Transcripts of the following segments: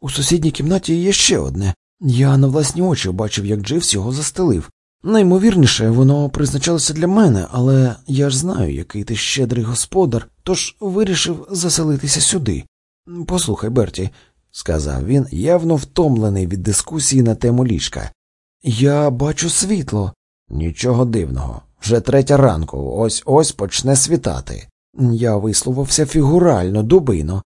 У сусідній кімнаті є ще одне. Я на власні очі бачив, як Дживс його застелив. Наймовірніше, воно призначалося для мене, але я ж знаю, який ти щедрий господар, тож вирішив заселитися сюди. Послухай, Берті, сказав він, явно втомлений від дискусії на тему ліжка. Я бачу світло. Нічого дивного. Вже третя ранку, ось ось почне світати. Я висловився фігурально, дубино.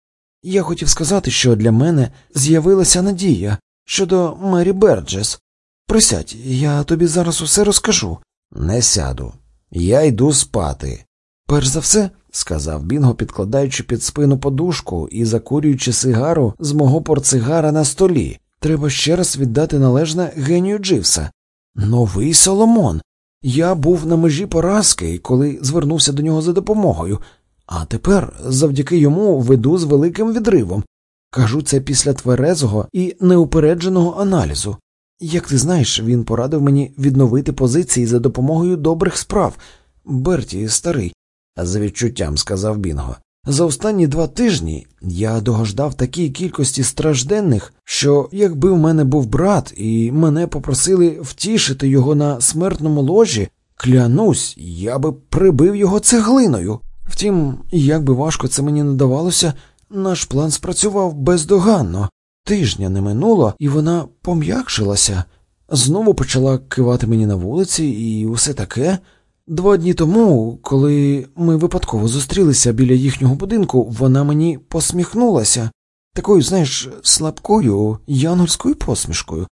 Я хотів сказати, що для мене з'явилася надія щодо Мері Берджес. Присядь, я тобі зараз усе розкажу. Не сяду. Я йду спати. Перш за все, сказав Бінго, підкладаючи під спину подушку і закурюючи сигару з мого портсигара на столі. Треба ще раз віддати належне генію Дживса. Новий Соломон. Я був на межі поразки, коли звернувся до нього за допомогою, а тепер завдяки йому веду з великим відривом. Кажу це після тверезого і неупередженого аналізу. Як ти знаєш, він порадив мені відновити позиції за допомогою добрих справ. Берті, старий, з відчуттям сказав Бінго. За останні два тижні я догождав такій кількості стражденних, що якби в мене був брат, і мене попросили втішити його на смертному ложі, клянусь, я би прибив його цеглиною. Втім, як би важко це мені не давалося, наш план спрацював бездоганно. Тижня не минуло, і вона пом'якшилася, знову почала кивати мені на вулиці і усе таке. Два дні тому, коли ми випадково зустрілися біля їхнього будинку, вона мені посміхнулася такою, знаєш, слабкою янгольською посмішкою.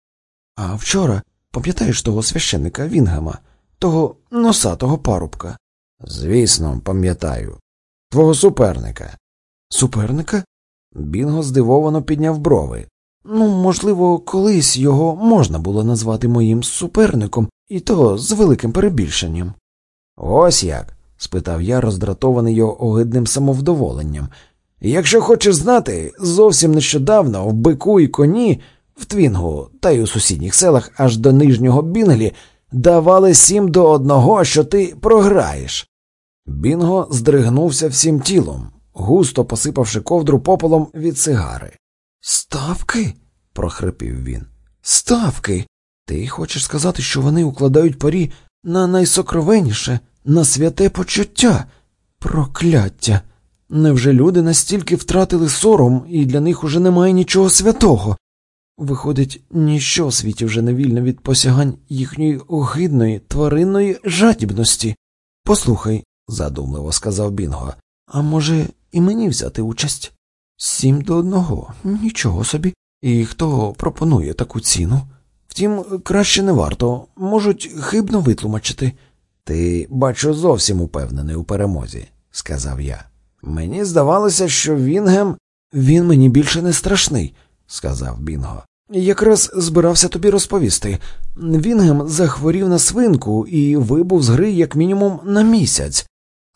А вчора, пам'ятаєш того священника Вінгема, того носатого парубка? Звісно, пам'ятаю. Твого суперника. Суперника? Бінго здивовано підняв брови. Ну, можливо, колись його можна було назвати моїм суперником, і то з великим перебільшенням. Ось як? спитав я, роздратований його огидним самовдоволенням. Якщо хочеш знати, зовсім нещодавно в бику і коні, в Твінгу та й у сусідніх селах аж до нижнього Бінглі давали сім до одного, що ти програєш. Бінго здригнувся всім тілом, густо посипавши ковдру попелом від сигари. Ставки? прохрипів він. Ставки. Ти хочеш сказати, що вони укладають парі на найсокровенніше, на святе почуття, прокляття. Невже люди настільки втратили сором, і для них уже немає нічого святого? Виходить, ніщо в світі вже не вільне від посягань їхньої огидної тваринної жадібності. Послухай, задумливо сказав Бінго, а може, і мені взяти участь? Сім до одного, нічого собі. І хто пропонує таку ціну? Втім, краще не варто, можуть хибно витлумачити. Ти, бачу, зовсім упевнений у перемозі, сказав я. Мені здавалося, що Вінгем він мені більше не страшний, сказав Бінго. Якраз збирався тобі розповісти. Вінгем захворів на свинку і вибув з гри як мінімум на місяць.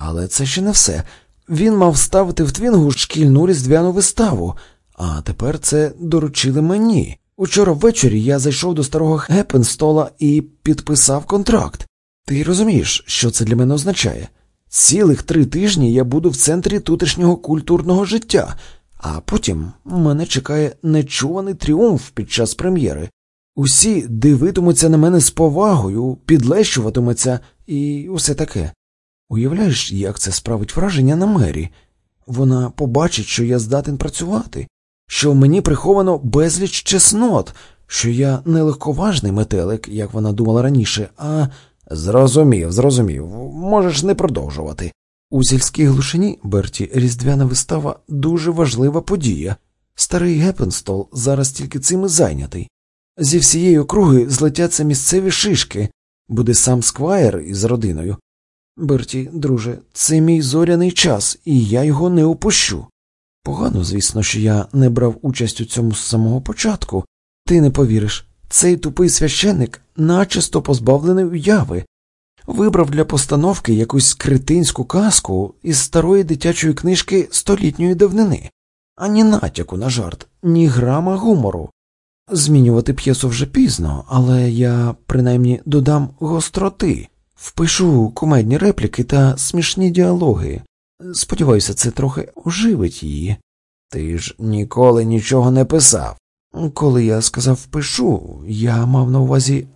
Але це ще не все. Він мав ставити в твінгу шкільну різдвяну виставу, а тепер це доручили мені. Учора ввечері я зайшов до старого Гепенстола і підписав контракт. Ти розумієш, що це для мене означає? Цілих три тижні я буду в центрі тутешнього культурного життя, а потім мене чекає нечуваний тріумф під час прем'єри. Усі дивитимуться на мене з повагою, підлещуватимуться і усе таке. Уявляєш, як це справить враження на мері? Вона побачить, що я здатен працювати, що в мені приховано безліч чеснот, що я не легковажний метелик, як вона думала раніше, а. Зрозумів, зрозумів, можеш не продовжувати. У сільській глушині, Берті, різдвяна вистава дуже важлива подія. Старий Гепенстол зараз тільки цим і зайнятий. Зі всієї округи злетяться місцеві шишки, буде сам сквайр із родиною. Берті, друже, це мій зоряний час, і я його не упущу. Погано, звісно, що я не брав участь у цьому з самого початку. Ти не повіриш, цей тупий священник начисто позбавлений уяви, вибрав для постановки якусь кретинську казку із старої дитячої книжки столітньої давнини, ані натяку на жарт, ні грама гумору. Змінювати п'єсу вже пізно, але я принаймні додам гостроти, впишу кумедні репліки та смішні діалоги. Сподіваюся, це трохи оживить її. Ти ж ніколи нічого не писав, Коли я сказав впишу, я мав на увазі